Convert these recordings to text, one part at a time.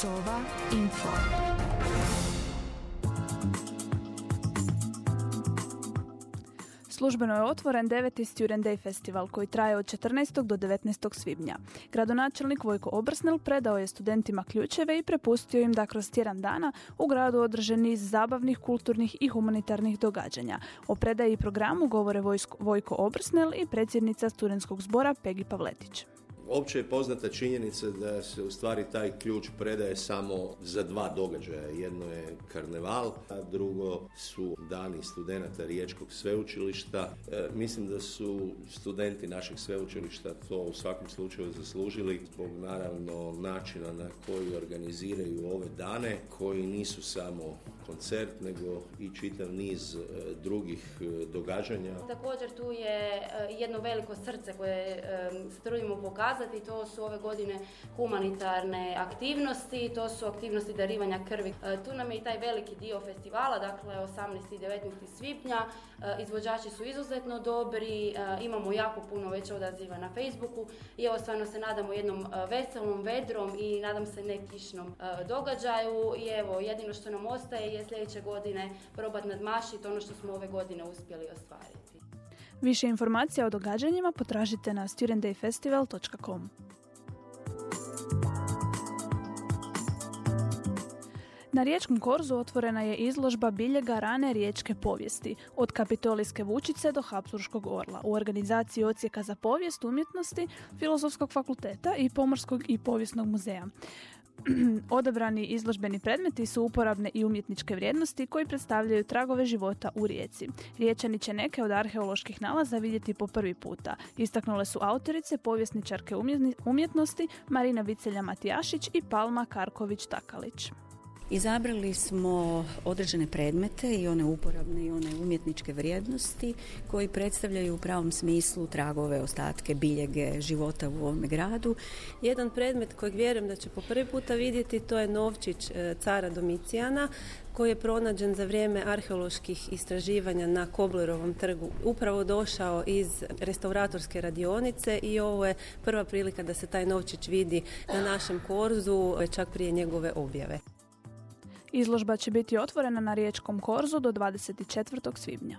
Sova Info. Službeno je otvoren 9. Student Day festival koji traje od 14. do 19. svibnja. Gradonačelnik Vojko Obrsnel predao je studentima ključeve i prepustio im da kroz tjedan dana u gradu održe niz zabavnih, kulturnih i humanitarnih događanja. O predaji programu govore Vojko Obrsnel i predsjednica studentskog zbora Pegi Pavletić. Opće je poznata činjenica da se u stvari taj ključ predaje samo za dva događaja. Jedno je karneval, a drugo su dani studenata Riječkog sveučilišta. E, mislim da su studenti našeg sveučilišta to u svakom slučaju zaslužili zbog naravno načina na koji organiziraju ove dane, koji nisu samo koncert, nego i čitav niz e, drugih e, događanja. Također tu je jedno veliko srce koje se trudimo pokazati pokazati, to su ove godine humanitarne aktivnosti, to su aktivnosti darivanja krvi. E, tu nam je i taj veliki dio festivala, dakle 18. i 19. svibnja. E, izvođači su izuzetno dobri, e, imamo jako puno već odaziva na Facebooku i evo stvarno se nadamo jednom veselom, vedrom i nadam se ne kišnom događaju i evo jedino što nam ostaje je sljedeće godine probati nadmašiti ono što smo ove godine uspjeli ostvariti. Više informacija o događanjima potražite na studentdayfestival.com. Na Riječkom korzu otvorena je izložba biljega rane riječke povijesti, od kapitolijske vučice do Hapsurškog orla, u organizaciji Ocijeka za povijest umjetnosti Filozofskog fakulteta i Pomorskog i povijesnog muzeja. Odabrani izložbeni predmeti su uporabne i umjetničke vrijednosti koji predstavljaju tragove života u rijeci. Riječani će neke od arheoloških nalaza vidjeti po prvi puta. Istaknule su autorice, povjesničarke umjetnosti Marina Vicelja Matijašić i Palma Karković-Takalić. Izabrali smo određene predmete i one uporabne i one umjetničke vrijednosti koji predstavljaju u pravom smislu tragove, ostatke, biljege života u ovome gradu. Jedan predmet kojeg vjerujem da će po prvi puta vidjeti to je novčić e, cara Domicijana koji je pronađen za vrijeme arheoloških istraživanja na Koblerovom trgu. Upravo došao iz restauratorske radionice i ovo je prva prilika da se taj novčić vidi na našem korzu čak prije njegove objave. Izložba će biti otvorena na Riječkom korzu do 24. svibnja.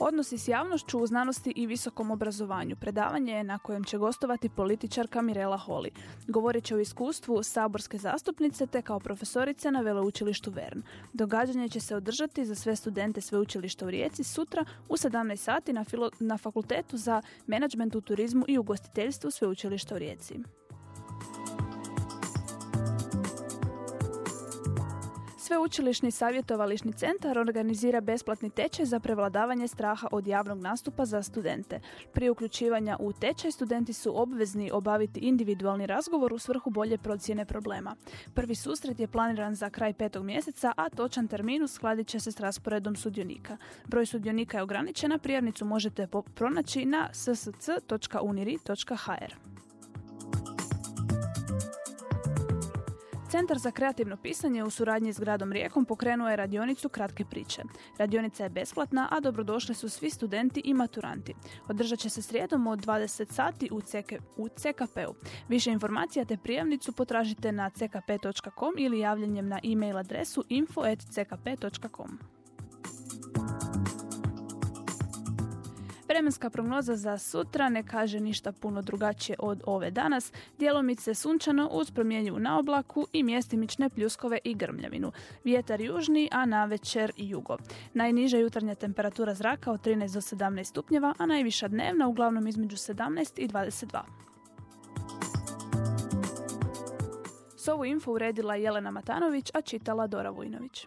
Odnosi s javnošću u znanosti i visokom obrazovanju. Predavanje je na kojem će gostovati političarka Mirela Holi. Govorit će o iskustvu saborske zastupnice te kao profesorice na veleučilištu Vern. Događanje će se održati za sve studente sveučilišta u Rijeci sutra u 17 sati na, na fakultetu za menadžment u turizmu i ugostiteljstvu sveučilišta u Rijeci. Sveučilišni savjetovališni centar organizira besplatni tečaj za prevladavanje straha od javnog nastupa za studente. Prije uključivanja u tečaj studenti su obvezni obaviti individualni razgovor u svrhu bolje procjene problema. Prvi susret je planiran za kraj petog mjeseca, a točan termin uskladit će se s rasporedom sudionika. Broj sudionika je ograničena, prijavnicu možete pronaći na ssc.uniri.hr. Centar za kreativno pisanje u suradnji s gradom Rijekom pokrenuo je radionicu Kratke priče. Radionica je besplatna, a dobrodošli su svi studenti i maturanti. Održat će se srijedom od 20 sati u, CK, u CKP-u. Više informacija te prijavnicu potražite na ckp.com ili javljanjem na e-mail adresu info.ckp.com. Vremenska prognoza za sutra ne kaže ništa puno drugačije od ove danas. Djelomice sunčano uz promjenju na oblaku i mjestimične pljuskove i grmljavinu. Vjetar južni, a na večer jugo. Najniža jutarnja temperatura zraka od 13 do 17 stupnjeva, a najviša dnevna uglavnom između 17 i 22. S ovu info uredila Jelena Matanović, a čitala Dora Vujnović.